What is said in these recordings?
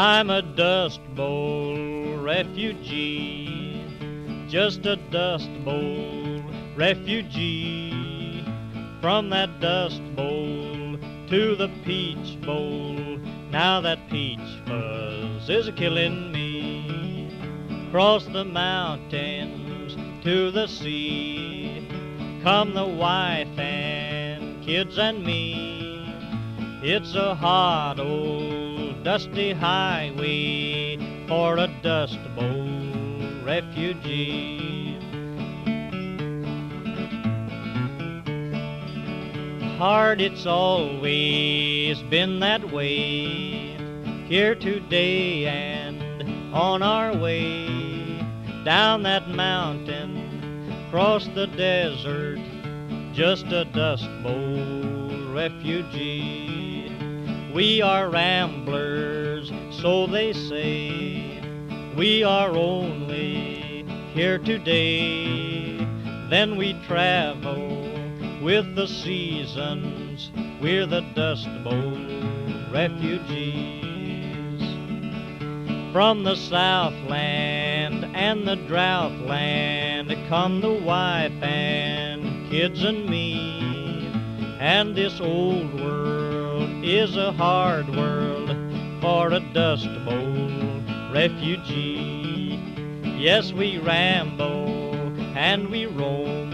I'm a Dust Bowl refugee, just a Dust Bowl refugee. From that Dust Bowl to the Peach Bowl, now that peach fuzz is a killing me. Cross the mountains to the sea, come the wife and kids and me. It's a hot old dusty highway for a Dust Bowl refugee. Hard it's always been that way, here today and on our way down that mountain, across the desert, just a Dust Bowl refugee. We are ramblers, so they say. We are only here today. Then we travel with the seasons. We're the Dust Bowl refugees. From the Southland and the Droughtland come the wife and kids and me. And this old world is a hard world for a Dust Bowl refugee. Yes, we ramble and we roam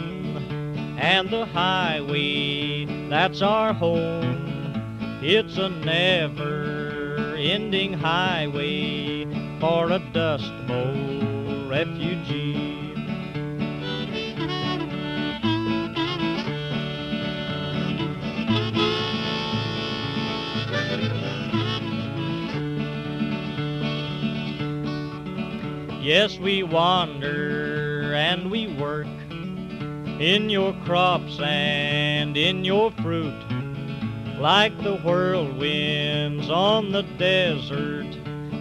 and the highway, that's our home. It's a never ending highway for a Dust Bowl refugee. Yes, we wander and we work in your crops and in your fruit, like the whirlwinds on the desert.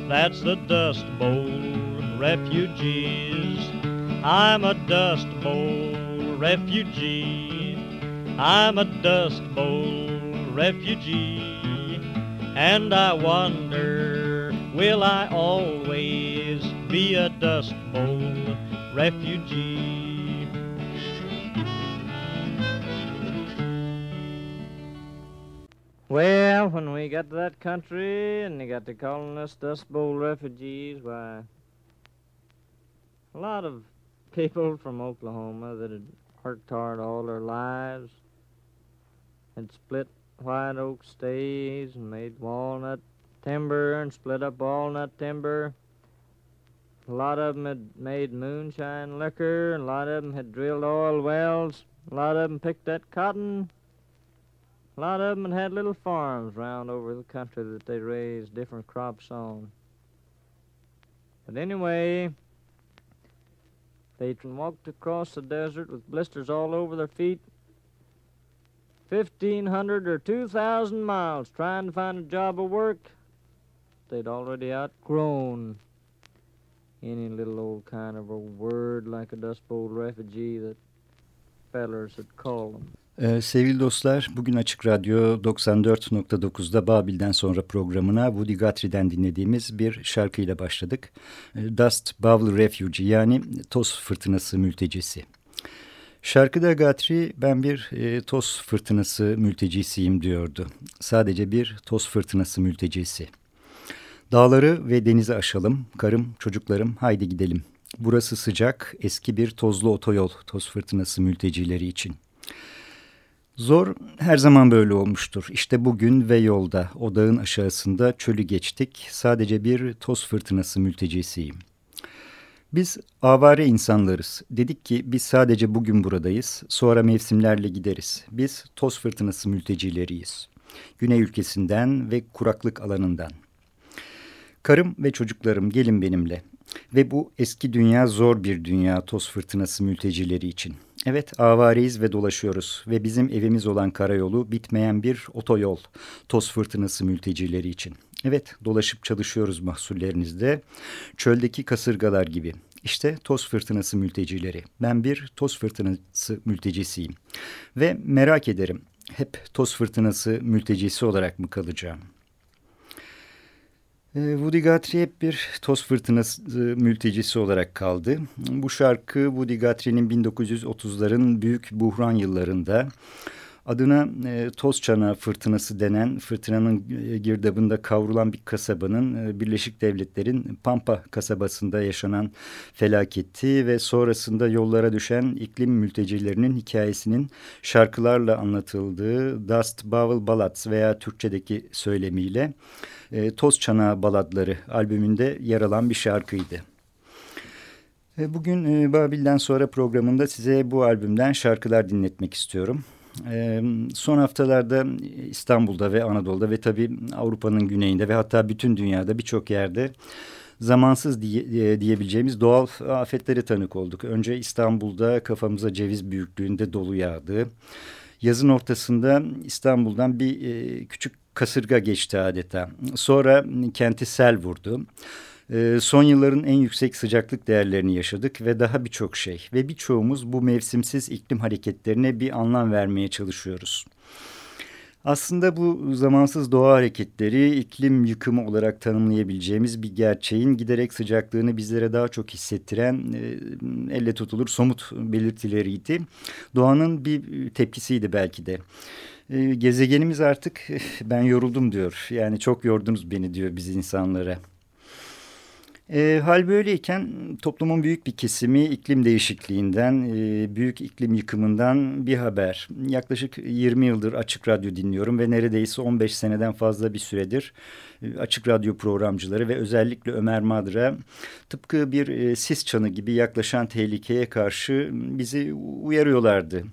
That's the Dust Bowl refugees. I'm a Dust Bowl refugee. I'm a Dust Bowl refugee. And I wonder, will I always be a Dust Bowl refugee? Well, when we got to that country and they got to calling us Dust Bowl refugees, why, a lot of people from Oklahoma that had worked hard all their lives had split white oak stays and made walnut timber and split up walnut timber. A lot of them had made moonshine liquor, a lot of them had drilled oil wells, a lot of them picked that cotton, a lot of them had little farms round over the country that they raised different crops on. But anyway, they walked across the desert with blisters all over their feet, 1,500 or 2,000 miles trying to find a job of work. They'd already outgrown any little old kind of a word like a Dust Bowl refugee that fellers had called them. Ee, sevgili dostlar, bugün Açık Radyo 94.9'da Babil'den sonra programına Woody Guthrie'den dinlediğimiz bir şarkıyla başladık. Ee, Dust Bowl Refugee yani toz fırtınası mültecisi. Şarkıda Guthrie ben bir e, toz fırtınası mültecisiyim diyordu. Sadece bir toz fırtınası mültecisi. Dağları ve denizi aşalım, karım, çocuklarım haydi gidelim. Burası sıcak, eski bir tozlu otoyol toz fırtınası mültecileri için. Zor her zaman böyle olmuştur. İşte bugün ve yolda o dağın aşağısında çölü geçtik. Sadece bir toz fırtınası mültecisiyim. Biz avare insanlarız. Dedik ki biz sadece bugün buradayız. Sonra mevsimlerle gideriz. Biz toz fırtınası mültecileriyiz. Güney ülkesinden ve kuraklık alanından. Karım ve çocuklarım gelin benimle. Ve bu eski dünya zor bir dünya toz fırtınası mültecileri için. Evet avareyiz ve dolaşıyoruz ve bizim evimiz olan karayolu bitmeyen bir otoyol toz fırtınası mültecileri için. Evet dolaşıp çalışıyoruz mahsullerinizde çöldeki kasırgalar gibi. İşte toz fırtınası mültecileri. Ben bir toz fırtınası mültecisiyim. Ve merak ederim hep toz fırtınası mültecisi olarak mı kalacağım? Ee, Woody Guthrie hep bir toz fırtınası mültecisi olarak kaldı. Bu şarkı Woody Guthrie'nin 1930'ların büyük buhran yıllarında adına e, toz çanağı fırtınası denen fırtınanın e, girdabında kavrulan bir kasabanın e, Birleşik Devletler'in Pampa kasabasında yaşanan felaketi ve sonrasında yollara düşen iklim mültecilerinin hikayesinin şarkılarla anlatıldığı Dust Bowl Ballads veya Türkçedeki söylemiyle e, Toz Çanağı Baladları albümünde yer alan bir şarkıydı. E, bugün e, Babil'den sonra programında size bu albümden şarkılar dinletmek istiyorum. E, son haftalarda İstanbul'da ve Anadolu'da ve tabii Avrupa'nın güneyinde ve hatta bütün dünyada birçok yerde zamansız diye, diyebileceğimiz doğal afetlere tanık olduk. Önce İstanbul'da kafamıza ceviz büyüklüğünde dolu yağdı. Yazın ortasında İstanbul'dan bir e, küçük kasırga geçti adeta. Sonra kenti sel vurdu. Ee, son yılların en yüksek sıcaklık değerlerini yaşadık ve daha birçok şey. Ve birçoğumuz bu mevsimsiz iklim hareketlerine bir anlam vermeye çalışıyoruz. Aslında bu zamansız doğa hareketleri iklim yıkımı olarak tanımlayabileceğimiz bir gerçeğin giderek sıcaklığını bizlere daha çok hissettiren e, elle tutulur somut belirtileriydi. Doğanın bir tepkisiydi belki de. E, gezegenimiz artık ben yoruldum diyor. Yani çok yordunuz beni diyor biz insanlara. E, hal böyleyken toplumun büyük bir kesimi iklim değişikliğinden, e, büyük iklim yıkımından bir haber. Yaklaşık 20 yıldır Açık Radyo dinliyorum ve neredeyse 15 seneden fazla bir süredir e, Açık Radyo programcıları ve özellikle Ömer Madra tıpkı bir e, sis çanı gibi yaklaşan tehlikeye karşı bizi uyarıyorlardı.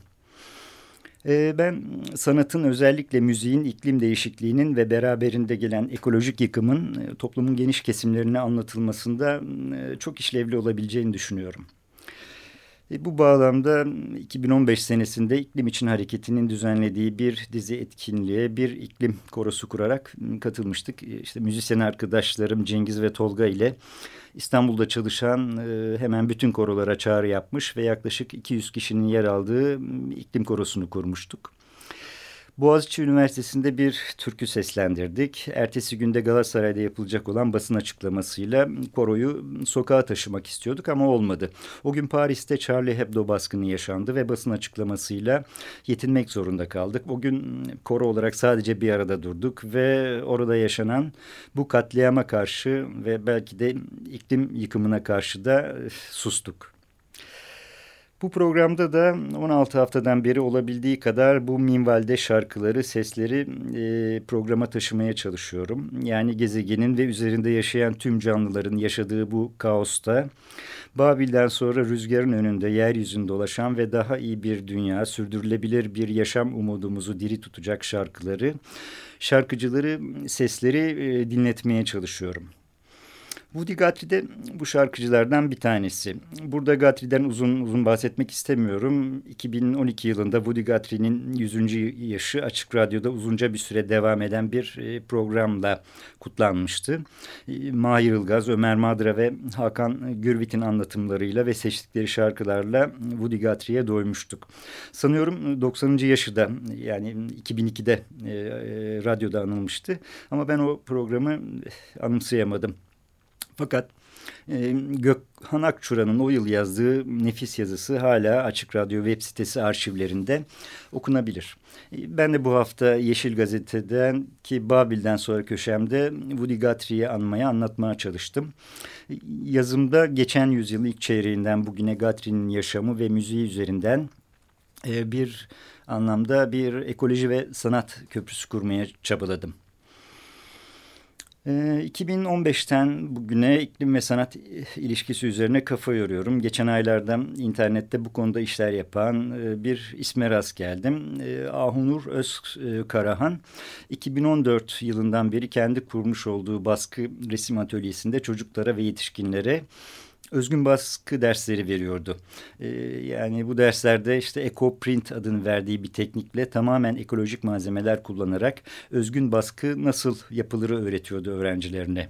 Ee, ben sanatın özellikle müziğin iklim değişikliğinin ve beraberinde gelen ekolojik yıkımın e, toplumun geniş kesimlerine anlatılmasında e, çok işlevli olabileceğini düşünüyorum. E, bu bağlamda 2015 senesinde iklim için hareketinin düzenlediği bir dizi etkinliğe bir iklim korosu kurarak katılmıştık. İşte müzisyen arkadaşlarım Cengiz ve Tolga ile İstanbul'da çalışan e, hemen bütün korolara çağrı yapmış ve yaklaşık 200 kişinin yer aldığı iklim korosunu kurmuştuk. Boğaziçi Üniversitesi'nde bir türkü seslendirdik. Ertesi günde Galatasaray'da yapılacak olan basın açıklamasıyla koroyu sokağa taşımak istiyorduk ama olmadı. O gün Paris'te Charlie Hebdo baskını yaşandı ve basın açıklamasıyla yetinmek zorunda kaldık. O gün koro olarak sadece bir arada durduk ve orada yaşanan bu katliama karşı ve belki de iklim yıkımına karşı da sustuk. Bu programda da 16 haftadan beri olabildiği kadar bu minvalde şarkıları, sesleri e, programa taşımaya çalışıyorum. Yani gezegenin ve üzerinde yaşayan tüm canlıların yaşadığı bu kaosta Babil'den sonra rüzgarın önünde yeryüzünde dolaşan ve daha iyi bir dünya, sürdürülebilir bir yaşam umudumuzu diri tutacak şarkıları, şarkıcıları, sesleri e, dinletmeye çalışıyorum. Woody Guthrie de bu şarkıcılardan bir tanesi. Burada Guthrie'den uzun uzun bahsetmek istemiyorum. 2012 yılında Woody Guthrie'nin 100. yaşı Açık Radyo'da uzunca bir süre devam eden bir e, programla kutlanmıştı. E, Mahir Ilgaz, Ömer Madra ve Hakan Gürvit'in anlatımlarıyla ve seçtikleri şarkılarla Woody Guthrie'ye doymuştuk. Sanıyorum 90. yaşı da yani 2002'de e, radyoda anılmıştı. Ama ben o programı anımsayamadım. Fakat e, Gökhan Akçura'nın o yıl yazdığı nefis yazısı hala Açık Radyo web sitesi arşivlerinde okunabilir. E, ben de bu hafta Yeşil Gazete'den ki Babil'den sonra köşemde Woody Guthrie'yi anmaya, anlatmaya çalıştım. E, yazımda geçen yüzyılın ilk çeyreğinden bugüne Guthrie'nin yaşamı ve müziği üzerinden e, bir anlamda bir ekoloji ve sanat köprüsü kurmaya çabaladım. 2015'ten ee, bugüne iklim ve sanat ilişkisi üzerine kafa yoruyorum. Geçen aylarda internette bu konuda işler yapan e, bir isme rast geldim. E, Ahunur Özkarahan 2014 yılından beri kendi kurmuş olduğu baskı resim atölyesinde çocuklara ve yetişkinlere özgün baskı dersleri veriyordu. Ee, yani bu derslerde işte Eco Print adını verdiği bir teknikle tamamen ekolojik malzemeler kullanarak özgün baskı nasıl yapılırı öğretiyordu öğrencilerine.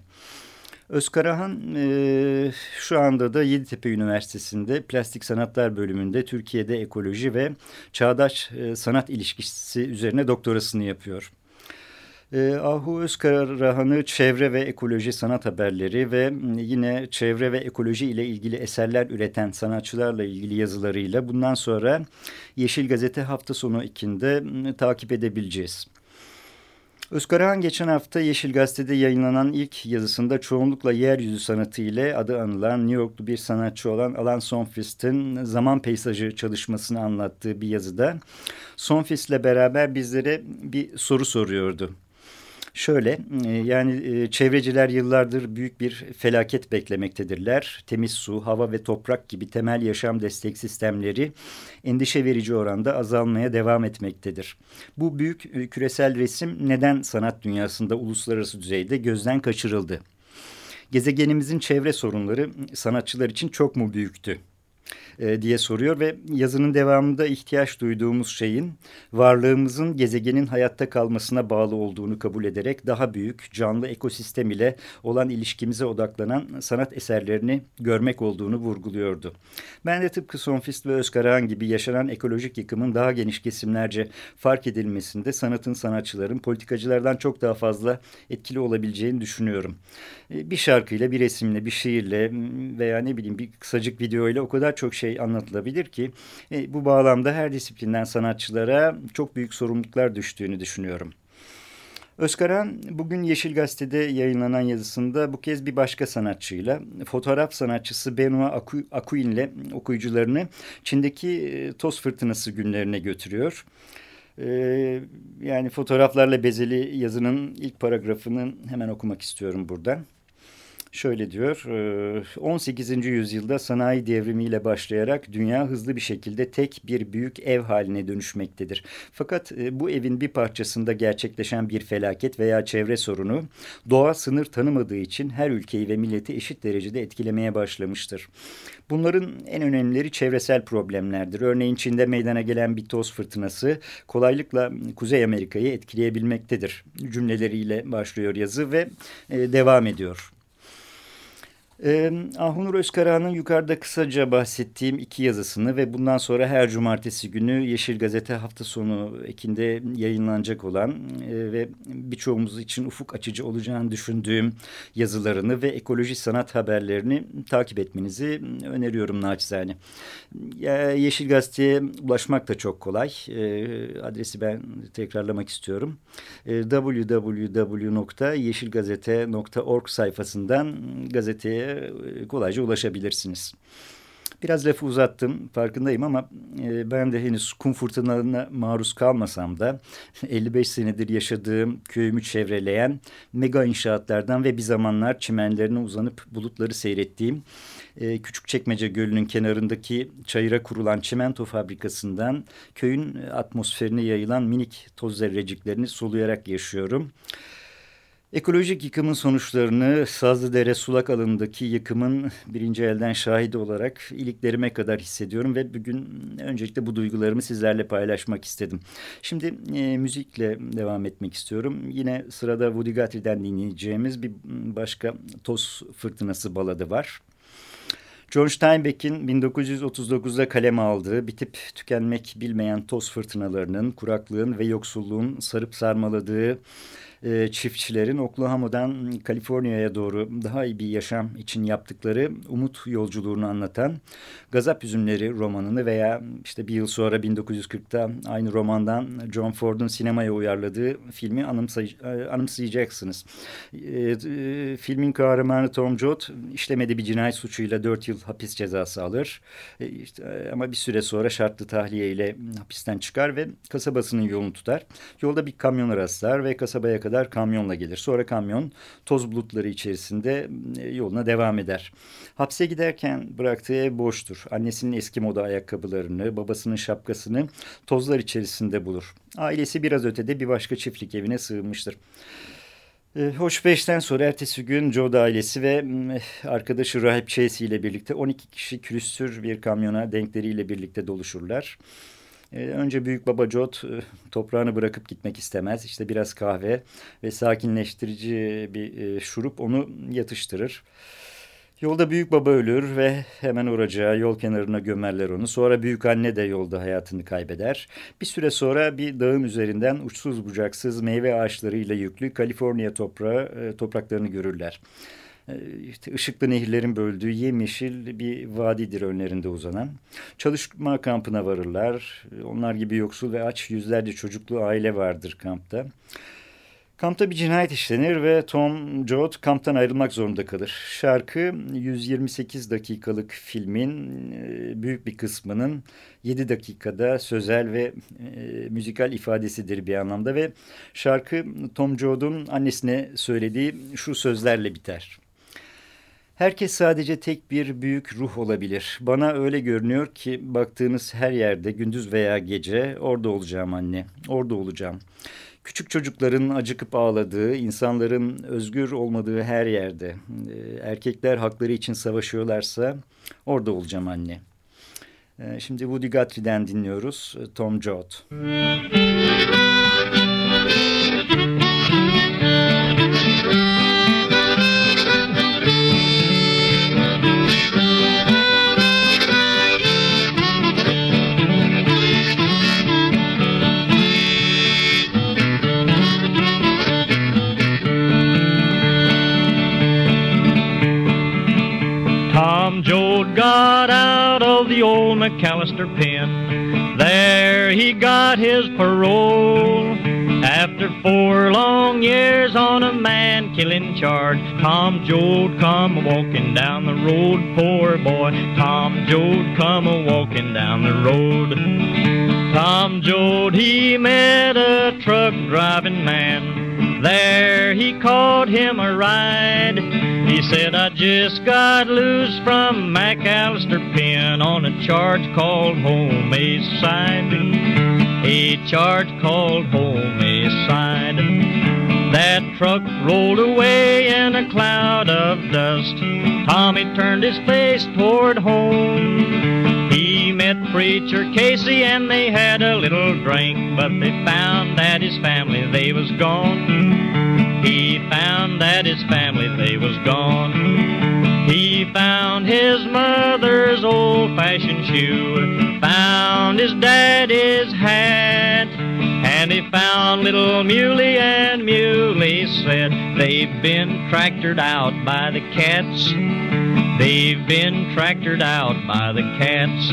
Özkarahan e, şu anda da Yeditepe Üniversitesi'nde Plastik Sanatlar bölümünde Türkiye'de ekoloji ve çağdaş e, sanat ilişkisi üzerine doktorasını yapıyor. E, Ahu Özkarahan'ı çevre ve ekoloji sanat haberleri ve yine çevre ve ekoloji ile ilgili eserler üreten sanatçılarla ilgili yazılarıyla bundan sonra Yeşil Gazete hafta sonu ikinde takip edebileceğiz. Özkarahan geçen hafta Yeşil Gazete'de yayınlanan ilk yazısında çoğunlukla yeryüzü sanatı ile adı anılan New Yorklu bir sanatçı olan Alan Sonfist'in zaman peyzajı çalışmasını anlattığı bir yazıda Sonfist ile beraber bizlere bir soru soruyordu. Şöyle e, yani e, çevreciler yıllardır büyük bir felaket beklemektedirler. Temiz su, hava ve toprak gibi temel yaşam destek sistemleri endişe verici oranda azalmaya devam etmektedir. Bu büyük e, küresel resim neden sanat dünyasında uluslararası düzeyde gözden kaçırıldı? Gezegenimizin çevre sorunları sanatçılar için çok mu büyüktü? E, diye soruyor ve yazının devamında ihtiyaç duyduğumuz şeyin varlığımızın gezegenin hayatta kalmasına bağlı olduğunu kabul ederek daha büyük canlı ekosistem ile olan ilişkimize odaklanan sanat eserlerini görmek olduğunu vurguluyordu. Ben de tıpkı Sonfist ve Özkarahan gibi yaşanan ekolojik yıkımın daha geniş kesimlerce fark edilmesinde sanatın sanatçıların politikacılardan çok daha fazla etkili olabileceğini düşünüyorum. E, bir şarkıyla, bir resimle, bir şiirle veya ne bileyim bir kısacık videoyla o kadar çok şey şey anlatılabilir ki e, bu bağlamda her disiplinden sanatçılara çok büyük sorumluluklar düştüğünü düşünüyorum. Özkaran bugün Yeşil Gazete'de yayınlanan yazısında bu kez bir başka sanatçıyla fotoğraf sanatçısı Benoit Akuin ile okuyucularını Çin'deki e, toz fırtınası günlerine götürüyor. Ee, yani fotoğraflarla bezeli yazının ilk paragrafını hemen okumak istiyorum buradan. Şöyle diyor, 18. yüzyılda sanayi devrimiyle başlayarak dünya hızlı bir şekilde tek bir büyük ev haline dönüşmektedir. Fakat bu evin bir parçasında gerçekleşen bir felaket veya çevre sorunu doğa sınır tanımadığı için her ülkeyi ve milleti eşit derecede etkilemeye başlamıştır. Bunların en önemlileri çevresel problemlerdir. Örneğin Çin'de meydana gelen bir toz fırtınası kolaylıkla Kuzey Amerika'yı etkileyebilmektedir. Cümleleriyle başlıyor yazı ve devam ediyor. Ahunur Özkarahan'ın yukarıda kısaca bahsettiğim iki yazısını ve bundan sonra her cumartesi günü Yeşil Gazete hafta sonu ekinde yayınlanacak olan e, ve birçoğumuz için ufuk açıcı olacağını düşündüğüm yazılarını ve ekoloji sanat haberlerini takip etmenizi öneriyorum naçizane. Yeşil Gazete'ye ulaşmak da çok kolay. E, adresi ben tekrarlamak istiyorum. E, www.yeşilgazete.org sayfasından gazeteye e, kolayca ulaşabilirsiniz. Biraz lafı uzattım farkındayım ama e, ben de henüz kum fırtınalarına maruz kalmasam da 55 senedir yaşadığım köyümü çevreleyen mega inşaatlardan ve bir zamanlar çimenlerine uzanıp bulutları seyrettiğim e, Küçükçekmece Gölü'nün kenarındaki çayıra kurulan çimento fabrikasından köyün atmosferine yayılan minik toz zerreciklerini soluyarak yaşıyorum. Ekolojik yıkımın sonuçlarını Sazlıdere sulak alanındaki yıkımın birinci elden şahidi olarak iliklerime kadar hissediyorum ve bugün öncelikle bu duygularımı sizlerle paylaşmak istedim. Şimdi e, müzikle devam etmek istiyorum. Yine sırada Woody Guthrie'den dinleyeceğimiz bir başka toz fırtınası baladı var. John Steinbeck'in 1939'da kaleme aldığı, bitip tükenmek bilmeyen toz fırtınalarının, kuraklığın ve yoksulluğun sarıp sarmaladığı e, çiftçilerin Oklahoma'dan Kaliforniya'ya doğru daha iyi bir yaşam için yaptıkları umut yolculuğunu anlatan Gazap Üzümleri romanını veya işte bir yıl sonra 1940'ta aynı romandan John Ford'un sinemaya uyarladığı filmi anımsay e, anımsayacaksınız. E, e, filmin kahramanı Tom Jod işlemedi bir cinayet suçuyla dört yıl hapis cezası alır. E, işte, e, ama bir süre sonra şartlı tahliye ile hapisten çıkar ve kasabasının yolunu tutar. Yolda bir kamyon rastlar ve kasabaya kadar kadar kamyonla gelir. Sonra kamyon toz bulutları içerisinde e, yoluna devam eder. Hapse giderken bıraktığı ev boştur. Annesinin eski moda ayakkabılarını, babasının şapkasını tozlar içerisinde bulur. Ailesi biraz ötede bir başka çiftlik evine sığınmıştır. E, hoş beşten sonra ertesi gün Joe ailesi ve arkadaşı Rahip Chase ile birlikte 12 kişi külüstür bir kamyona denkleriyle birlikte doluşurlar. E, önce büyük baba Jot e, toprağını bırakıp gitmek istemez. İşte biraz kahve ve sakinleştirici bir e, şurup onu yatıştırır. Yolda büyük baba ölür ve hemen oracağı yol kenarına gömerler onu. Sonra büyük anne de yolda hayatını kaybeder. Bir süre sonra bir dağın üzerinden uçsuz bucaksız meyve ağaçlarıyla yüklü Kaliforniya toprağı, e, topraklarını görürler. E, işte ışıklı nehirlerin böldüğü yemyeşil bir vadidir önlerinde uzanan. Çalışma kampına varırlar. Onlar gibi yoksul ve aç yüzlerce çocuklu aile vardır kampta. Kampta bir cinayet işlenir ve Tom Joad kamptan ayrılmak zorunda kalır. Şarkı 128 dakikalık filmin e, büyük bir kısmının 7 dakikada sözel ve e, müzikal ifadesidir bir anlamda ve şarkı Tom Joad'un annesine söylediği şu sözlerle biter. Herkes sadece tek bir büyük ruh olabilir. Bana öyle görünüyor ki baktığınız her yerde gündüz veya gece orada olacağım anne, orada olacağım. Küçük çocukların acıkıp ağladığı, insanların özgür olmadığı her yerde, e, erkekler hakları için savaşıyorlarsa orada olacağım anne. E, şimdi Woody Guthrie'den dinliyoruz, Tom Joad. Müzik McAlester pen. There he got his parole. After four long years on a man killing charge, Tom Joad come a walking down the road, poor boy. Tom Joad come a walking down the road. Tom Joad, he met a truck driving man. There he called him a ride. He said, I just got loose from McAlester Pen on a charge called homicide. A charge called homicide. That truck rolled away in a cloud of dust. Tommy turned his face toward home. Met Preacher Casey and they had a little drink, but they found that his family, they was gone. He found that his family, they was gone. He found his mother's old-fashioned shoe, found his daddy's hat, and he found little Muley, and Muley said they've been tractored out by the cats. They've been tractored out by the cats.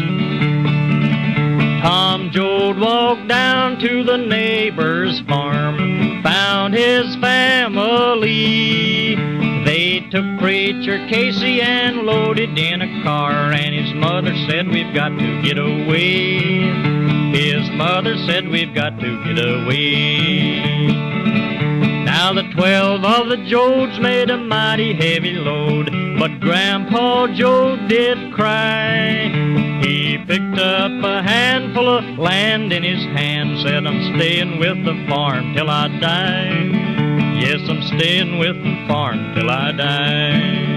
Tom Joad walked down to the neighbor's farm found his family. They took Preacher Casey and loaded in a car, and his mother said, We've got to get away. His mother said, We've got to get away. Now the twelve of the Joads made a mighty heavy load, but Grandpa Joe did cry. He picked up a handful of land in his hand, said, I'm staying with the farm till I die. Yes, I'm staying with the farm till I die.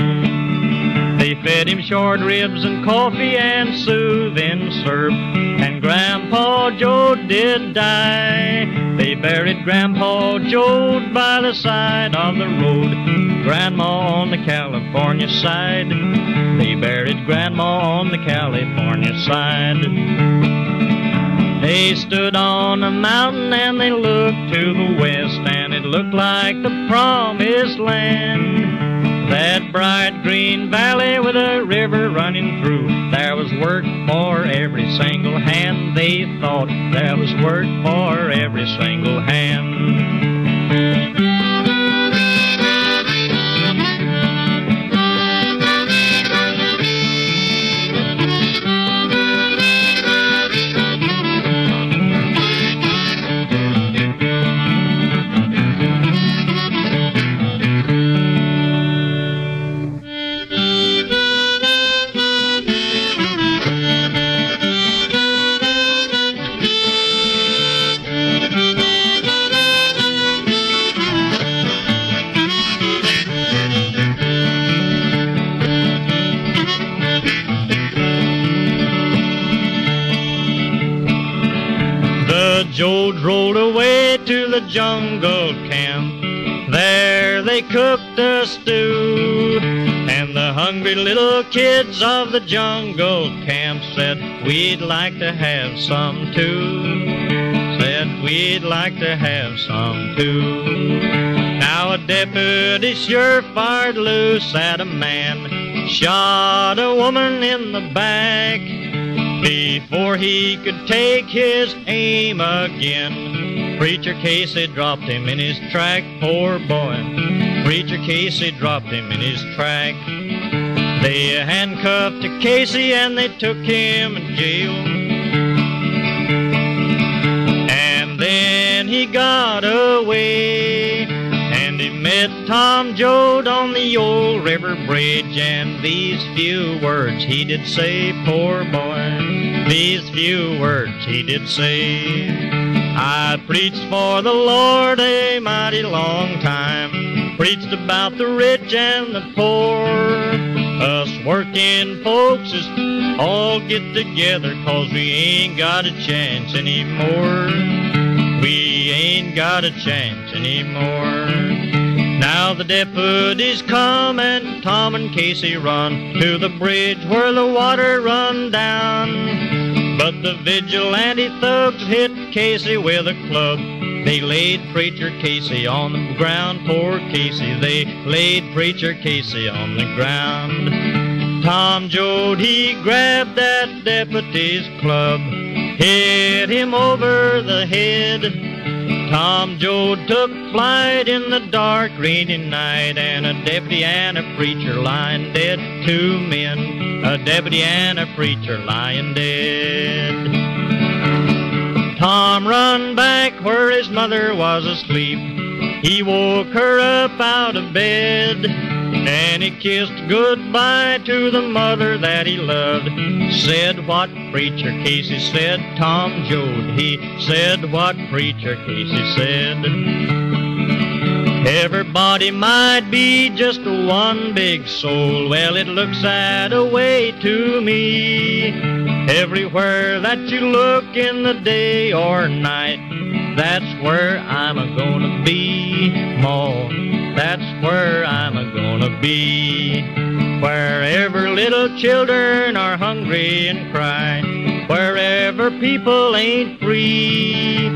They fed him short ribs and coffee and soothing syrup, and Grandpa Joe did die. They buried Grandpa Joe by the side of the road, Grandma on the California side. They buried Grandma on the California side. They stood on a mountain and they looked to the west, and it looked like the promised land. That bright green valley with a river running through, there was work for every single hand. They thought there was work for every single hand. Jungle camp. There they cooked a stew And the hungry little kids of the jungle camp said, We'd like to have some too. Said, We'd like to have some too. Now a deputy sure fired loose at a man, shot a woman in the back before he could take his aim again. Preacher Casey dropped him in his track, poor boy. Preacher Casey dropped him in his track. They handcuffed Casey and they took him to jail. And then he got away. And he met Tom Joad on the old river bridge. And these few words he did say, poor boy. These few words he did say. I preached for the Lord a mighty long time. Preached about the rich and the poor. Us working folks is all get together cause we ain't got a chance anymore. We ain't got a chance anymore. Now the deputies come and Tom and Casey run to the bridge where the water run down. But the vigilante thugs hit Casey with a club. They laid Preacher Casey on the ground, poor Casey. They laid Preacher Casey on the ground. Tom Joad, he grabbed that deputy's club, hit him over the head. Tom Joad took flight in the dark, rainy night, and a deputy and a preacher lying dead. Two men, a deputy and a preacher lying dead. Tom run back where his mother was asleep. He woke her up out of bed. And he kissed goodbye to the mother that he loved. Said what preacher Casey said, Tom Joad. He said what preacher Casey said. Everybody might be just one big soul. Well, it looks that way to me. Everywhere that you look in the day or night, that's where I'm a gonna be, Ma. That's where I'm a gonna be. Wherever little children are hungry and cry, wherever people ain't free,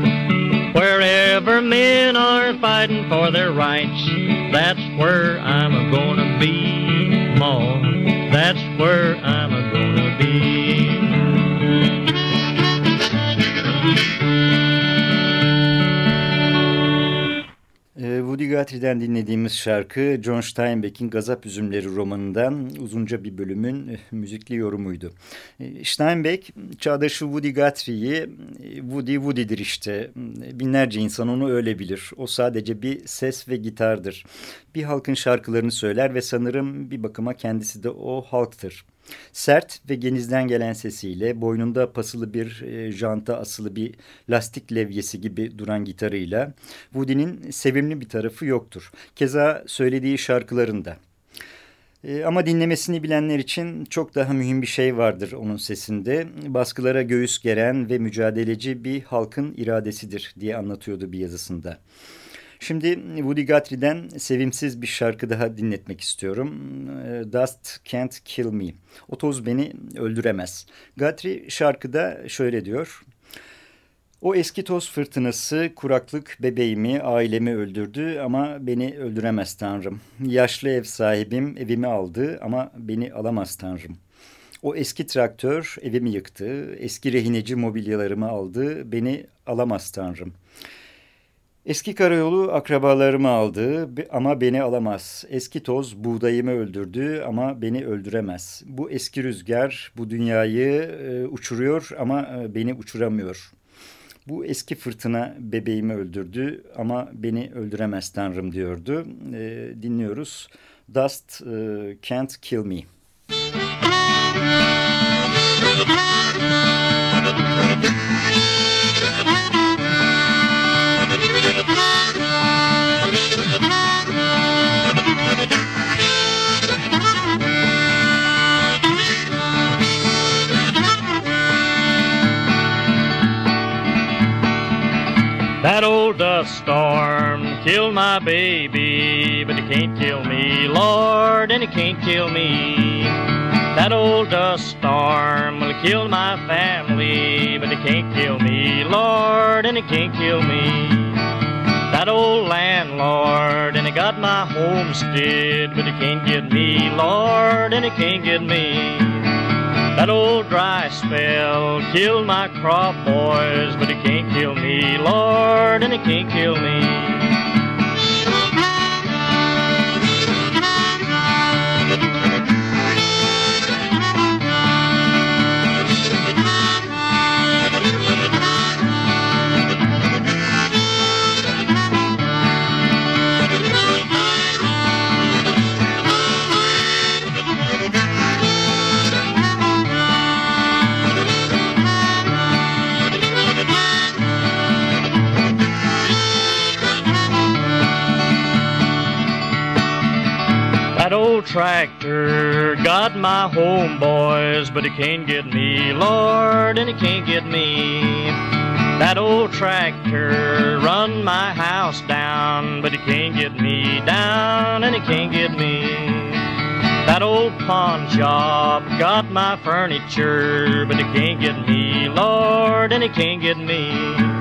wherever men are fighting for their rights, that's where I'm a gonna be, Ma. That's where I'm a gonna be. Woody Guthrie'den dinlediğimiz şarkı John Steinbeck'in Gazap Üzümleri romanından uzunca bir bölümün eh, müzikli yorumuydu. Ee, Steinbeck çağdaşı Woody Guthrie'yi eh, Woody Woody'dir işte. Binlerce insan onu öyle bilir. O sadece bir ses ve gitardır. Bir halkın şarkılarını söyler ve sanırım bir bakıma kendisi de o halktır. Sert ve genizden gelen sesiyle boynunda pasılı bir e, janta asılı bir lastik levyesi gibi duran gitarıyla Woody'nin sevimli bir tarafı yoktur. Keza söylediği şarkılarında. E, ama dinlemesini bilenler için çok daha mühim bir şey vardır onun sesinde. Baskılara göğüs geren ve mücadeleci bir halkın iradesidir diye anlatıyordu bir yazısında. Şimdi Woody Guthrie'den sevimsiz bir şarkı daha dinletmek istiyorum. Ee, Dust Can't Kill Me. O toz beni öldüremez. Guthrie şarkıda şöyle diyor. O eski toz fırtınası, kuraklık bebeğimi, ailemi öldürdü ama beni öldüremez Tanrım. Yaşlı ev sahibim evimi aldı ama beni alamaz Tanrım. O eski traktör evimi yıktı, eski rehineci mobilyalarımı aldı, beni alamaz Tanrım. Eski karayolu akrabalarımı aldı ama beni alamaz. Eski toz buğdayımı öldürdü ama beni öldüremez. Bu eski rüzgar bu dünyayı e, uçuruyor ama e, beni uçuramıyor. Bu eski fırtına bebeğimi öldürdü ama beni öldüremez tanrım diyordu. E, dinliyoruz. Dust e, Can't Kill Me. Müzik That old dust storm killed my baby, but it can't kill me, Lord, and it can't kill me. That old dust storm will kill my family, but it can't kill me, Lord, and it can't kill me. That old landlord, and he got my homestead, but he can't get me, Lord, and he can't get me. That old dry spell killed my crop, boys, but he can't kill me, Lord, and he can't kill me. Tractor got my home, boys, but he can't get me, Lord, and he can't get me. That old tractor run my house down, but he can't get me down, and he can't get me. That old pawn shop got my furniture, but he can't get me, Lord, and he can't get me.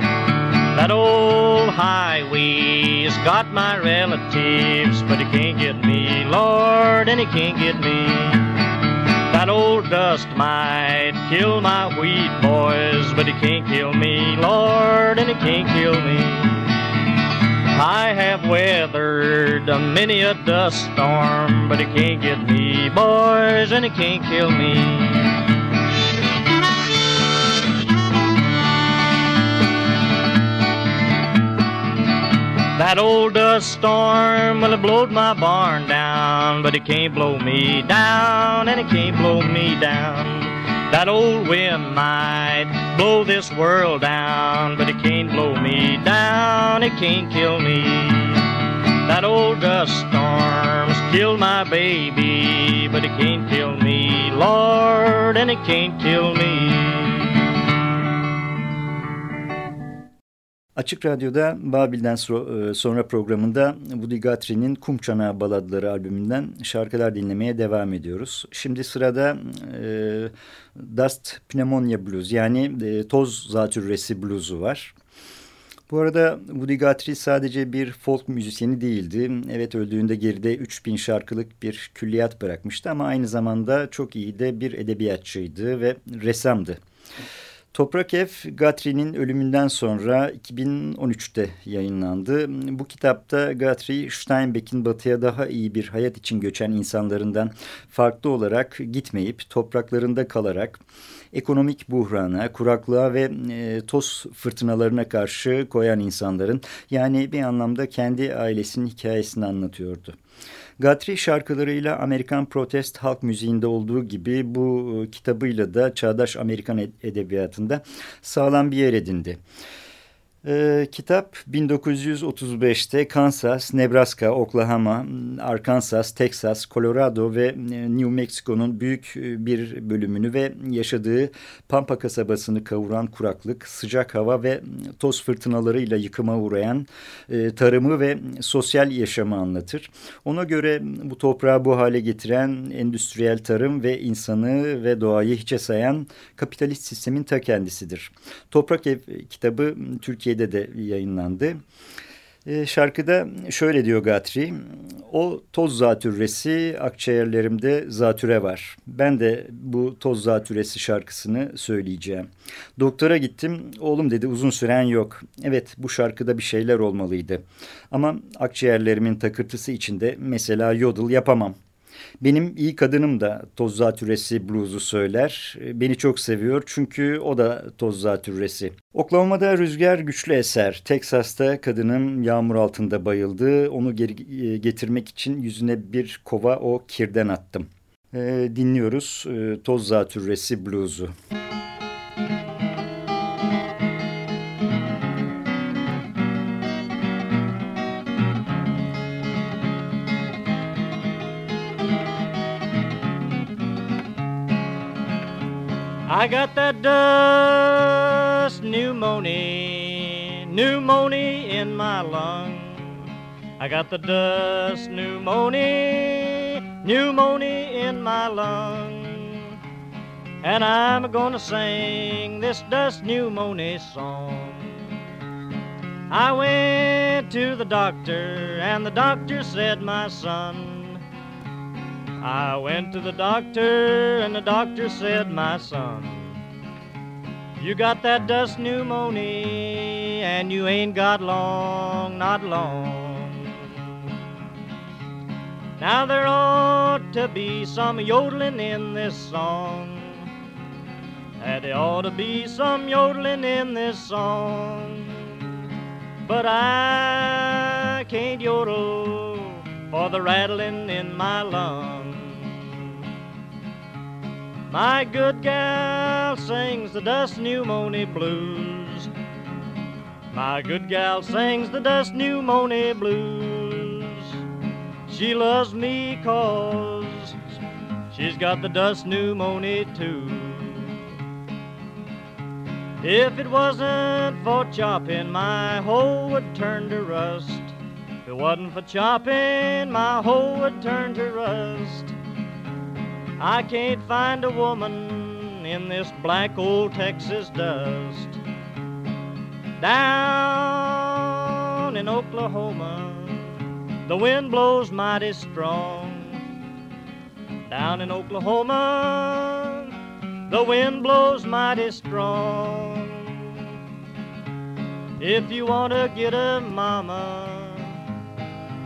That old highway's got my relatives, but he can't get me, Lord, and he can't get me. That old dust might kill my wheat, boys, but he can't kill me, Lord, and he can't kill me. I have weathered a many a dust storm, but it can't get me, boys, and it can't kill me. That old dust storm, well, it blowed my barn down, but it can't blow me down, and it can't blow me down. That old wind might blow this world down, but it can't blow me down, it can't kill me. That old uh, dust storm's killed my baby, but it can't kill me, Lord, and it can't kill me. Açık Radyo'da Babil'den e, sonra programında Woody Guthrie'nin Kum Çanağı Baladları albümünden şarkılar dinlemeye devam ediyoruz. Şimdi sırada e, Dust Pneumonia Blues yani e, toz zatürresi bluzu var. Bu arada Woody Guthrie sadece bir folk müzisyeni değildi. Evet öldüğünde geride 3000 şarkılık bir külliyat bırakmıştı ama aynı zamanda çok iyi de bir edebiyatçıydı ve ressamdı. Toprak Ev, Guthrie'nin ölümünden sonra 2013'te yayınlandı. Bu kitapta Guthrie, Steinbeck'in batıya daha iyi bir hayat için göçen insanlarından farklı olarak gitmeyip topraklarında kalarak ekonomik buhrana, kuraklığa ve e, toz fırtınalarına karşı koyan insanların yani bir anlamda kendi ailesinin hikayesini anlatıyordu. Guthrie şarkılarıyla Amerikan protest halk müziğinde olduğu gibi bu e, kitabıyla da çağdaş Amerikan edebiyatında sağlam bir yer edindi. E, kitap 1935'te Kansas, Nebraska, Oklahoma, Arkansas, Texas, Colorado ve e, New Mexico'nun büyük e, bir bölümünü ve yaşadığı Pampa kasabasını kavuran kuraklık, sıcak hava ve toz fırtınalarıyla yıkıma uğrayan e, tarımı ve sosyal yaşamı anlatır. Ona göre bu toprağı bu hale getiren endüstriyel tarım ve insanı ve doğayı hiçe sayan kapitalist sistemin ta kendisidir. Toprak Ev kitabı Türkiye Türkiye'de de yayınlandı. E, şarkıda şöyle diyor Gatri, o toz zatürresi akciğerlerimde zatüre var. Ben de bu toz zatürresi şarkısını söyleyeceğim. Doktora gittim, oğlum dedi uzun süren yok. Evet bu şarkıda bir şeyler olmalıydı. Ama akciğerlerimin takırtısı içinde mesela yodel yapamam. Benim iyi kadınım da toz zatürresi bluzu söyler. Beni çok seviyor çünkü o da toz zatürresi. Oklahoma'da rüzgar güçlü eser. Teksas'ta kadınım yağmur altında bayıldı. Onu geri e, getirmek için yüzüne bir kova o kirden attım. Dinliyoruz e, toz zatürresi bluzu. Müzik I got that dust pneumonia pneumonia in my lung. I got the dust pneumonia, pneumonia in my lung. And I'm gonna sing this dust pneumonia song. I went to the doctor, and the doctor said, My son. I went to the doctor, and the doctor said, My son. You got that dust pneumonia, and you ain't got long, not long. Now there ought to be some yodeling in this song. And there ought to be some yodeling in this song. But I can't yodel for the rattling in my lungs. My good gal sings the dust pneumonia blues. My good gal sings the dust pneumonia blues. She loves me cause she's got the dust pneumonia too. If it wasn't for chopping, my hoe would turn to rust. If it wasn't for chopping, my hoe would turn to rust. I can't find a woman in this black old Texas dust. Down in Oklahoma, the wind blows mighty strong. Down in Oklahoma, the wind blows mighty strong. If you want to get a mama,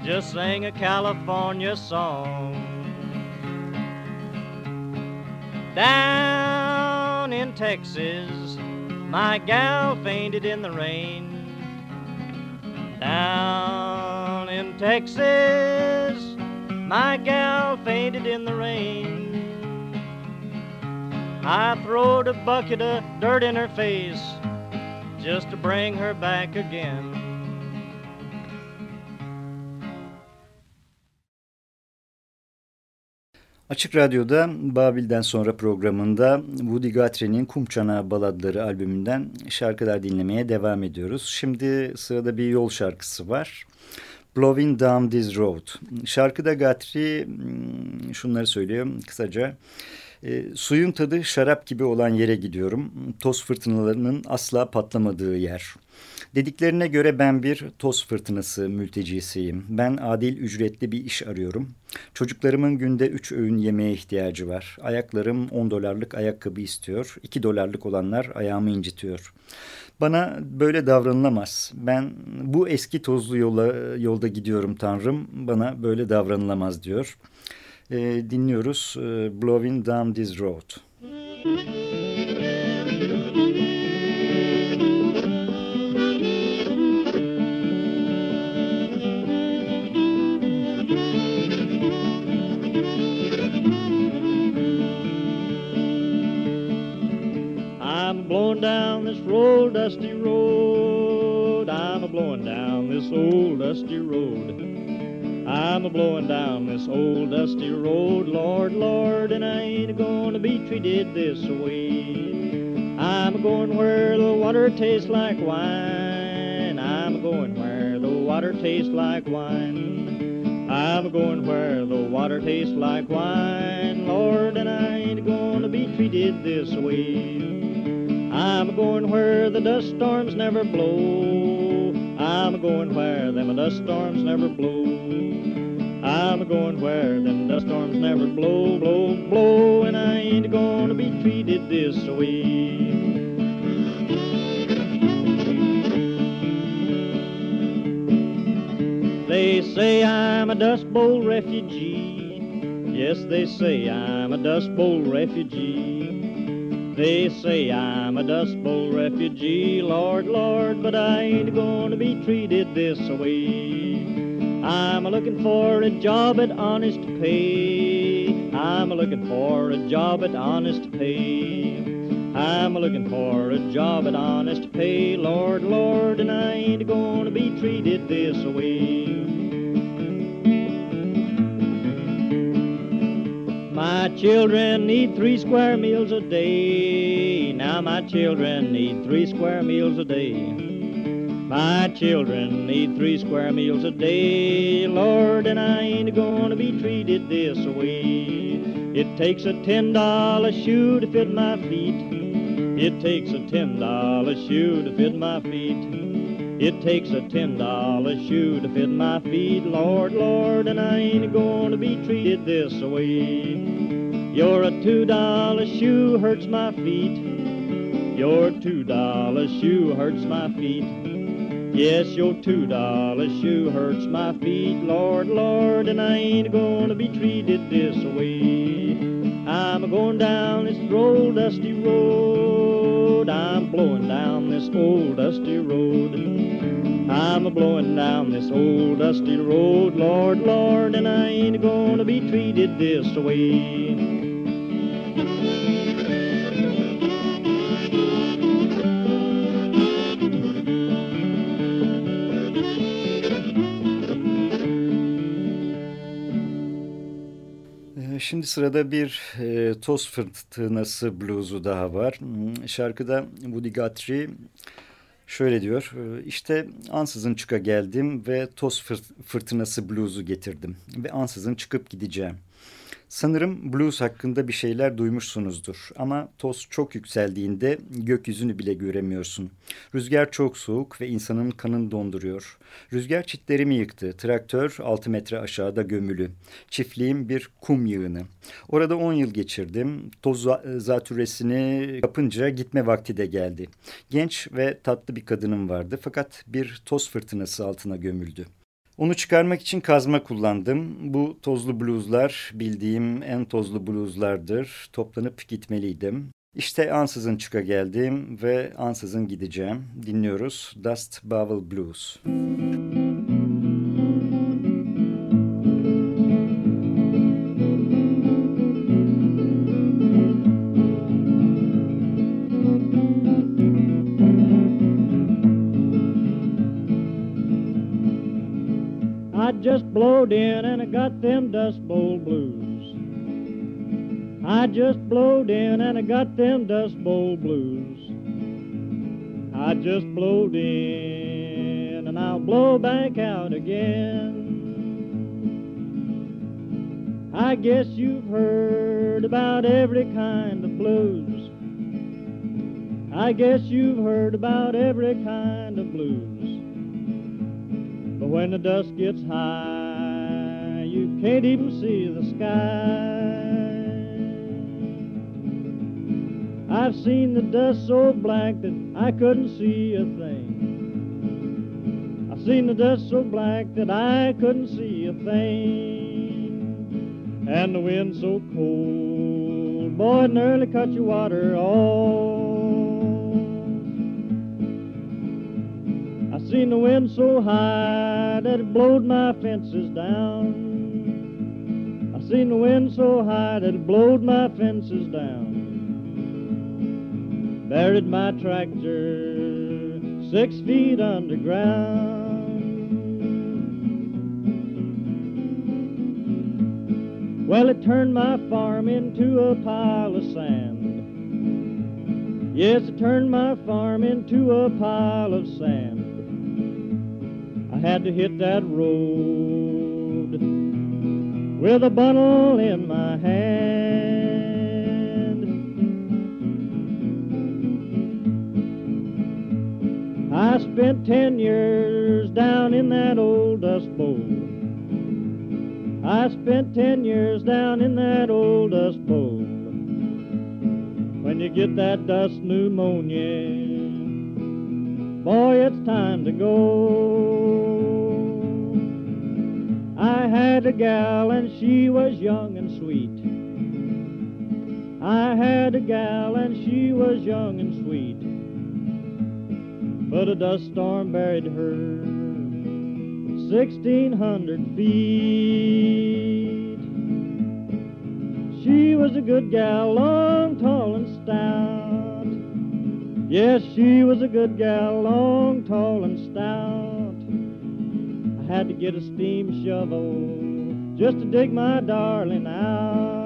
just sing a California song. Down in Texas, my gal fainted in the rain. Down in Texas, my gal fainted in the rain. I throwed a bucket of dirt in her face just to bring her back again. Açık Radyo'da Babil'den sonra programında Woody Guthrie'nin Kum Çanağı Baladları albümünden şarkılar dinlemeye devam ediyoruz. Şimdi sırada bir yol şarkısı var. Blowing Down This Road. Şarkıda Guthrie hmm, şunları söylüyor kısaca. E, suyun tadı şarap gibi olan yere gidiyorum. Toz fırtınalarının asla patlamadığı yer. Dediklerine göre ben bir toz fırtınası mültecisiyim. Ben adil ücretli bir iş arıyorum. Çocuklarımın günde üç öğün yemeğe ihtiyacı var. Ayaklarım on dolarlık ayakkabı istiyor. İki dolarlık olanlar ayağımı incitiyor. Bana böyle davranılamaz. Ben bu eski tozlu yola, yolda gidiyorum Tanrım. Bana böyle davranılamaz diyor dinliyoruz. Blowing Down This Road. I'm blowing down this road, dusty road. I'm a blowing down this old dusty road. I'm a blowing down this old dusty road, Lord, Lord, and I ain't a gonna be treated this way. I'm a going where the water tastes like wine. I'm a going where the water tastes like wine. I'm a going where the water tastes like wine, Lord, and I ain't a gonna be treated this way. I'm a going where the dust storms never blow. I'm a going where them dust storms never blow. I'm a going where them dust storms never blow, blow, blow, and I ain't gonna be treated this way. They say I'm a Dust Bowl refugee. Yes, they say I'm a Dust Bowl refugee. They say I'm a Dust Bowl refugee, Lord, Lord, but I ain't gonna be treated this way. I'm a looking for a job at honest pay. I'm a looking for a job at honest pay. I'm a looking for a job at honest pay, Lord, Lord, and I ain't gonna be treated this way. My children need three square meals a day. Now my children need three square meals a day. My children need three square meals a day, Lord, and I ain't gonna be treated this way. It takes a ten dollar shoe to fit my feet. It takes a ten dollar shoe to fit my feet. It takes a ten dollar shoe to fit my feet, Lord, Lord, and I ain't gonna be treated this way. Your two dollar shoe hurts my feet. Your two dollar shoe hurts my feet. Yes, your two dollar shoe hurts my feet, Lord, Lord, and I ain't gonna be treated this way. I'm a going down this old dusty road. I'm blowing down this old dusty road. I'm a blowing down this old dusty road, Lord, Lord, and I ain't gonna be treated this way. Şimdi sırada bir e, toz fırtınası bluzu daha var. Hmm, şarkıda Woody Guthrie Şöyle diyor, ee, işte ansızın çıka geldim ve toz fırtınası bluzu getirdim ve ansızın çıkıp gideceğim. Sanırım blues hakkında bir şeyler duymuşsunuzdur ama toz çok yükseldiğinde gökyüzünü bile göremiyorsun. Rüzgar çok soğuk ve insanın kanını donduruyor. Rüzgar çitlerimi yıktı. Traktör 6 metre aşağıda gömülü. Çiftliğim bir kum yığını. Orada 10 yıl geçirdim. Toz zatüresini kapınca gitme vakti de geldi. Genç ve tatlı bir kadınım vardı fakat bir toz fırtınası altına gömüldü. Onu çıkarmak için kazma kullandım. Bu tozlu bluzlar bildiğim en tozlu bluzlardır. Toplanıp gitmeliydim. İşte ansızın çıka geldim ve ansızın gideceğim. Dinliyoruz Dust Bowl Blues. Müzik blowed in and I got them Dust Bowl blues. I just blowed in and I got them Dust Bowl blues. I just blowed in and I'll blow back out again. I guess you've heard about every kind of blues. I guess you've heard about every kind of blues. But when the dust gets high, you can't even see the sky. I've seen the dust so black that I couldn't see a thing. I've seen the dust so black that I couldn't see a thing. And the wind so cold, boy, it nearly cut your water off. I've seen the wind so high that it blowed my fences down. Seen the wind so high that it blowed my fences down. Buried my tractor six feet underground. Well, it turned my farm into a pile of sand. Yes, it turned my farm into a pile of sand. I had to hit that road with a bundle in my hand. I spent ten years down in that old dust bowl. I spent ten years down in that old dust bowl. When you get that dust pneumonia, boy, it's time to go. I had a gal and she was young and sweet. I had a gal and she was young and sweet. But a dust storm buried her 1600 feet. She was a good gal, long, tall, and stout. Yes, she was a good gal, long, tall, and stout had to get a steam shovel just to dig my darling out.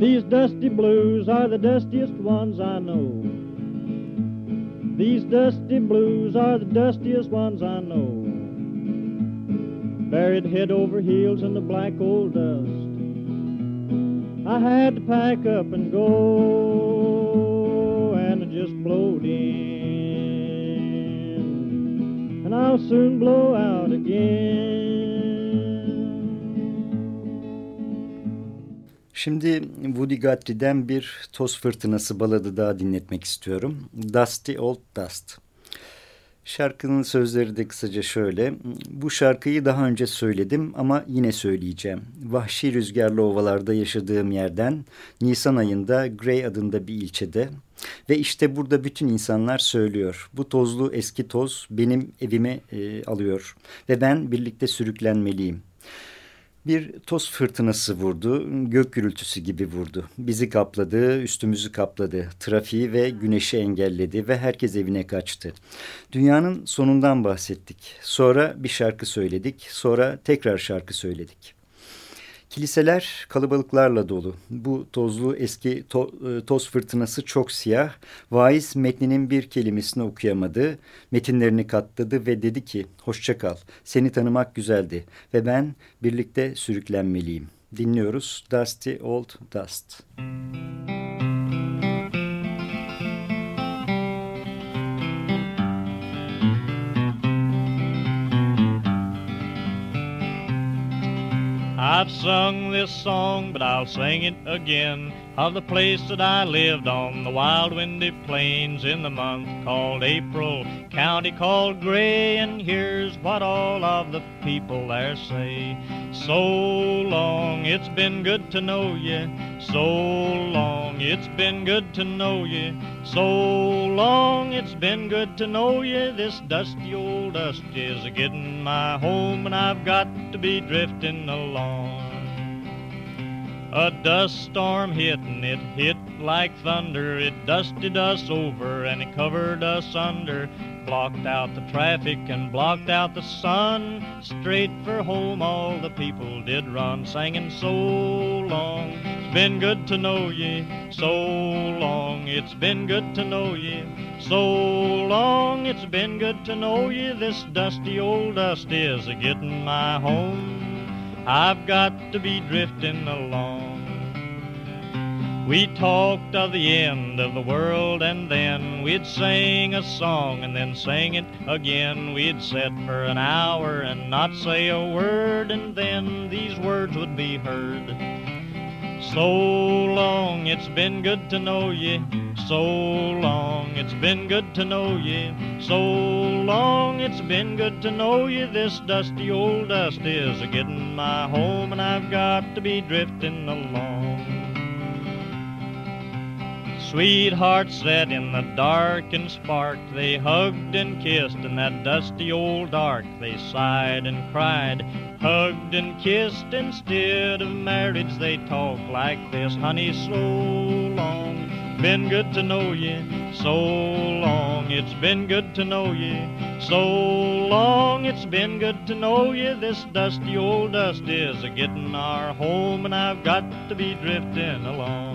These dusty blues are the dustiest ones I know. These dusty blues are the dustiest ones I know. Buried head over heels in the black old dust. I had to pack up and go, and I just blowed in. And I'll soon blow out again. Şimdi Woody Guthrie'den bir toz fırtınası baladı daha dinletmek istiyorum. Dusty Old Dust. Şarkının sözleri de kısaca şöyle. Bu şarkıyı daha önce söyledim ama yine söyleyeceğim. Vahşi rüzgarlı ovalarda yaşadığım yerden Nisan ayında Gray adında bir ilçede ve işte burada bütün insanlar söylüyor. Bu tozlu eski toz benim evime e, alıyor ve ben birlikte sürüklenmeliyim. Bir toz fırtınası vurdu, gök gürültüsü gibi vurdu. Bizi kapladı, üstümüzü kapladı, trafiği ve güneşi engelledi ve herkes evine kaçtı. Dünyanın sonundan bahsettik. Sonra bir şarkı söyledik, sonra tekrar şarkı söyledik. Kiliseler kalabalıklarla dolu. Bu tozlu eski to e, toz fırtınası çok siyah. Vaiz metninin bir kelimesini okuyamadı. Metinlerini katladı ve dedi ki hoşça kal. Seni tanımak güzeldi ve ben birlikte sürüklenmeliyim. Dinliyoruz Dusty Old Dust. Müzik I've sung this song, but I'll sing it again of the place that I lived on the wild windy plains in the month called April, county called Gray, and here's what all of the people there say. So long, it's been good to know you. So long, it's been good to know you. So long, it's been good to know you. This dusty old dust is a getting my home, and I've got to be drifting along. A dust storm hit and it hit like thunder. It dusted us over and it covered us under. Blocked out the traffic and blocked out the sun. Straight for home all the people did run, singing so long. It's been good to know ye, so long. It's been good to know ye, so long. It's been good to know ye. This dusty old dust is a getting my home. I've got to be drifting along. We talked of the end of the world, and then we'd sing a song and then sing it again. We'd sit for an hour and not say a word, and then these words would be heard. So long, it's been good to know ye. So long, it's been good to know ye. So long, it's been good to know ye. This dusty old dust is a getting my home, and I've got to be drifting along. Sweethearts sat in the dark and sparked. They hugged and kissed in that dusty old dark. They sighed and cried, hugged and kissed. Instead of marriage, they talked like this. Honey, so long. Been good to know ye, so long. It's been good to know ye, so long. It's been good to know ye. This dusty old dust is a getting our home, and I've got to be drifting along.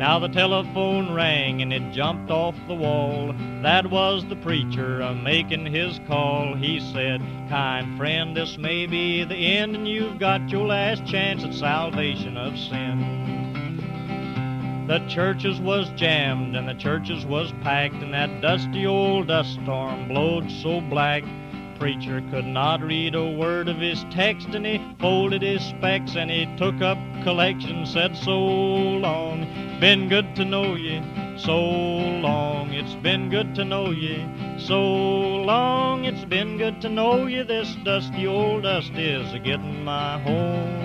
Now the telephone rang and it jumped off the wall. That was the preacher a making his call. He said, Kind friend, this may be the end, and you've got your last chance at salvation of sin. The churches was jammed and the churches was packed, and that dusty old dust storm blowed so black preacher could not read a word of his text, and he folded his specs and he took up collection, said, So long, been good to know ye, so long, it's been good to know ye, so long, it's been good to know ye. This dusty old dust is a getting my home,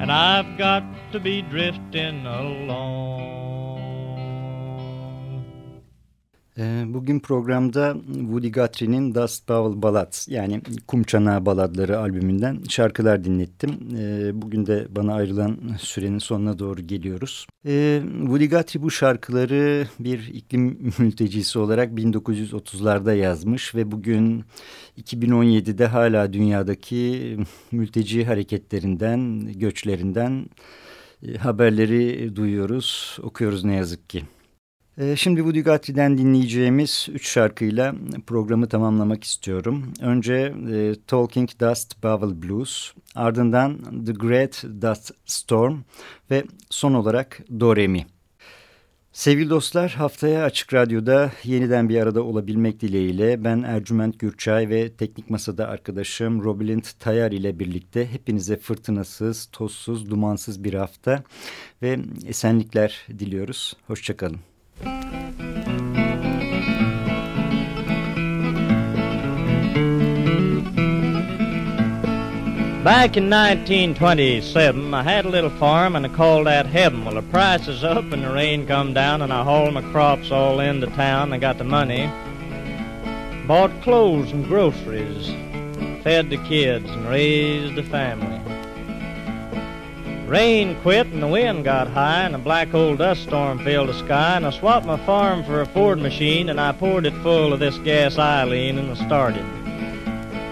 and I've got to be drifting along. Ee, bugün programda Woody Guthrie'nin Dust Bowl Ballads yani Kum Çanağı Baladları albümünden şarkılar dinlettim. Ee, bugün de bana ayrılan sürenin sonuna doğru geliyoruz. Ee, Woody Guthrie bu şarkıları bir iklim mültecisi olarak 1930'larda yazmış ve bugün 2017'de hala dünyadaki mülteci hareketlerinden, göçlerinden haberleri duyuyoruz, okuyoruz ne yazık ki. Ee, şimdi Woody Guthrie'den dinleyeceğimiz üç şarkıyla programı tamamlamak istiyorum. Önce e, Talking Dust Bowl Blues, ardından The Great Dust Storm ve son olarak Do Re Mi. Sevgili dostlar haftaya Açık Radyo'da yeniden bir arada olabilmek dileğiyle ben Ercüment Gürçay ve teknik masada arkadaşım Robilind Tayar ile birlikte hepinize fırtınasız, tozsuz, dumansız bir hafta ve esenlikler diliyoruz. Hoşçakalın. Back in 1927, I had a little farm and I called that heaven. Well, the price is up and the rain come down and I hauled my crops all into town. I got the money, bought clothes and groceries, fed the kids and raised the family. Rain quit and the wind got high and a black old dust storm filled the sky and I swapped my farm for a Ford machine and I poured it full of this gasoline and I started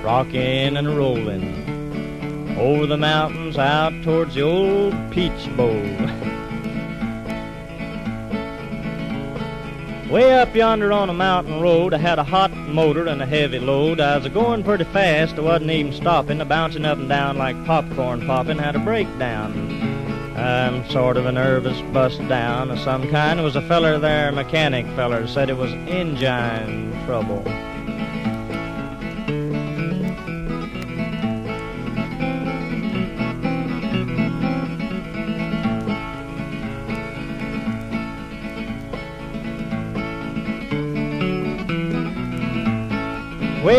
rocking and rolling over the mountains out towards the old Peach Bowl. Way up yonder on a mountain road, I had a hot motor and a heavy load. I was a going pretty fast, I wasn't even stopping, bouncing up and down like popcorn popping. Had a breakdown. I'm sort of a nervous bust down of some kind. There was a feller there, mechanic feller, said it was engine trouble.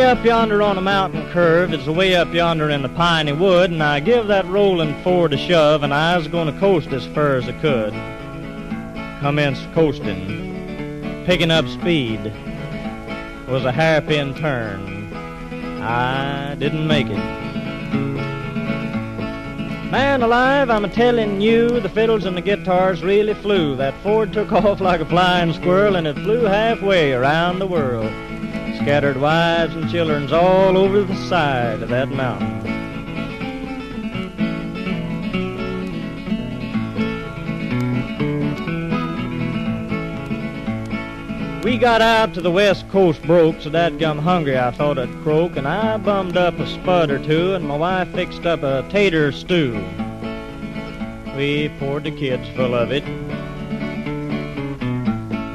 Up yonder on a mountain curve is way up yonder in the piney wood, and I give that rolling Ford a shove, and I was to coast as far as I could. Commenced coasting, picking up speed. Was a hairpin turn. I didn't make it. Man alive, I'm a telling you, the fiddles and the guitars really flew. That Ford took off like a flying squirrel, and it flew halfway around the world scattered wives and children's all over the side of that mountain. We got out to the west coast broke, so that gum hungry I thought I'd croak, and I bummed up a spud or two, and my wife fixed up a tater stew. We poured the kids full of it,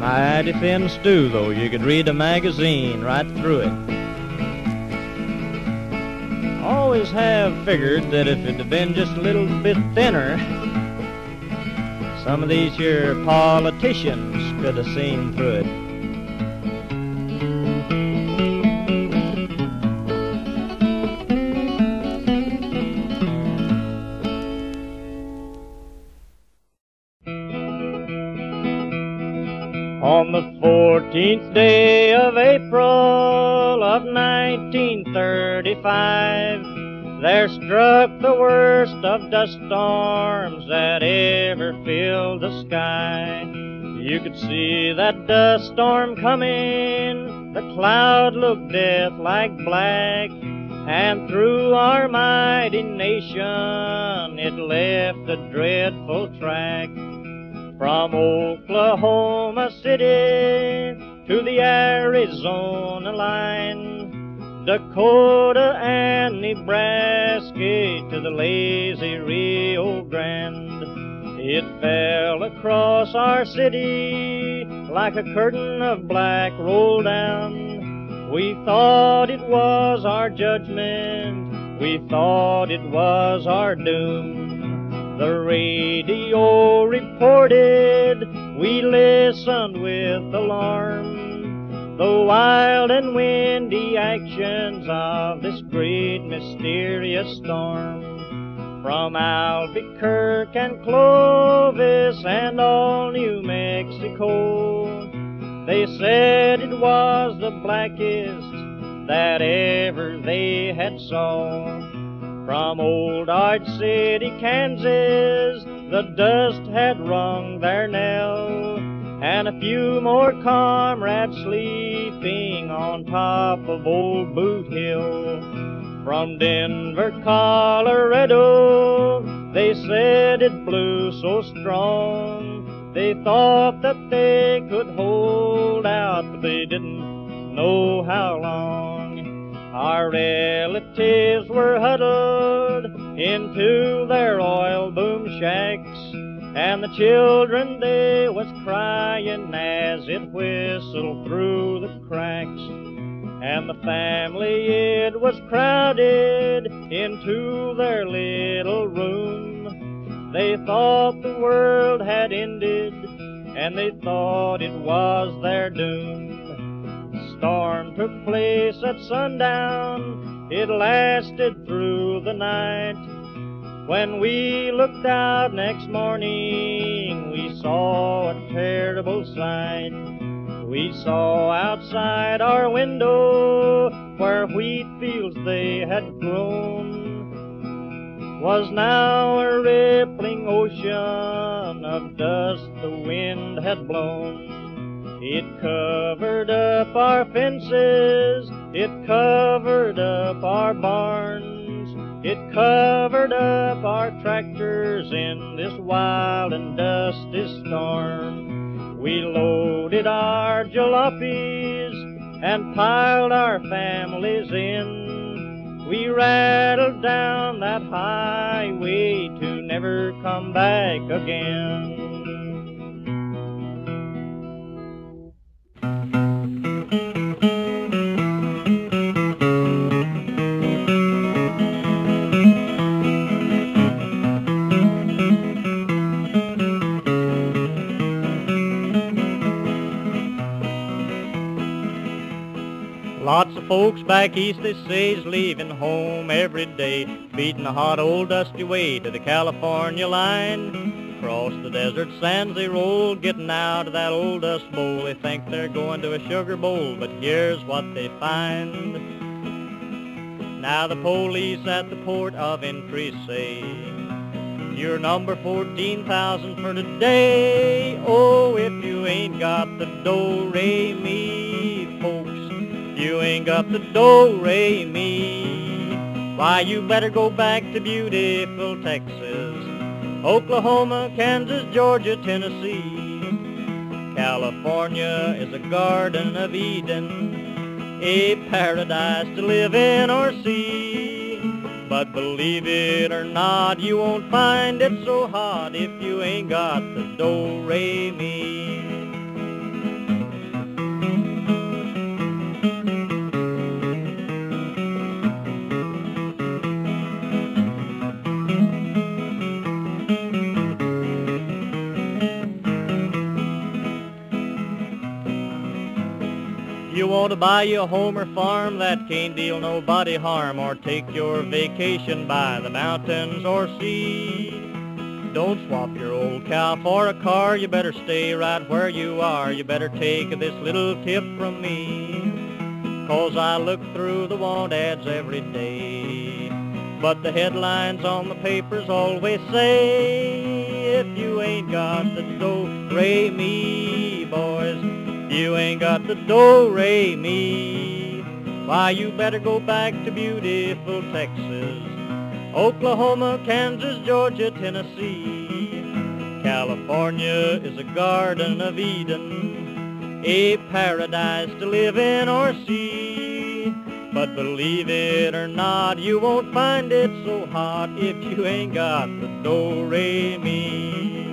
Mighty thin stew, though. You could read a magazine right through it. Always have figured that if it had been just a little bit thinner, some of these here politicians could have seen through it. 1935, there struck the worst of dust storms that ever filled the sky. You could see that dust storm coming, the cloud looked death like black, and through our mighty nation it left a dreadful track. From Oklahoma City to the Arizona line, Dakota and Nebraska to the lazy Rio Grande. It fell across our city like a curtain of black rolled down. We thought it was our judgment, we thought it was our doom. The radio reported, we listened with alarm. The wild and windy actions of this great mysterious storm. From Albuquerque and Clovis and all New Mexico They said it was the blackest that ever they had saw. From old Dodge City, Kansas, the dust had rung their knell, and a few more comrades sleeping on top of old Boot Hill. From Denver, Colorado, they said it blew so strong. They thought that they could hold out, but they didn't know how long. Our relatives were huddled into their oil boom shacks, and the children they was crying as it whistled through the cracks. And the family it was crowded into their little room. They thought the world had ended, and they thought it was their doom. The storm took place at sundown, it lasted through the night. When we looked out next morning, we saw a terrible sight. We saw outside our window where wheat fields they had grown was now a rippling ocean of dust the wind had blown. It covered up our fences, it covered up our barns, covered up our tractors in this wild and dusty storm. We loaded our jalopies and piled our families in. We rattled down that highway to never come back again. Of folks back east, they say, is leaving home every day, beating the hot old dusty way to the California line. Across the desert sands they roll, getting out of that old dust bowl. They think they're going to a sugar bowl, but here's what they find. Now the police at the port of entry say, you're number 14,000 for today. Oh, if you ain't got the do-re-mi, folks, you ain't got the do-re-mi. Why, you better go back to beautiful Texas, Oklahoma, Kansas, Georgia, Tennessee. California is a garden of Eden, a paradise to live in or see. But believe it or not, you won't find it so hot if you ain't got the do-re-mi. You want to buy you a home or farm that can't deal nobody harm or take your vacation by the mountains or sea. Don't swap your old cow for a car, you better stay right where you are. You better take this little tip from me. Cause I look through the want ads every day. But the headlines on the papers always say, if you ain't got the do-re-mi, boys, you ain't got the do-re-mi. Eh, Why, you better go back to beautiful Texas, Oklahoma, Kansas, Georgia, Tennessee. California is a garden of Eden, a paradise to live in or see. But believe it or not, you won't find it so hot if you ain't got the do-re-mi. Eh,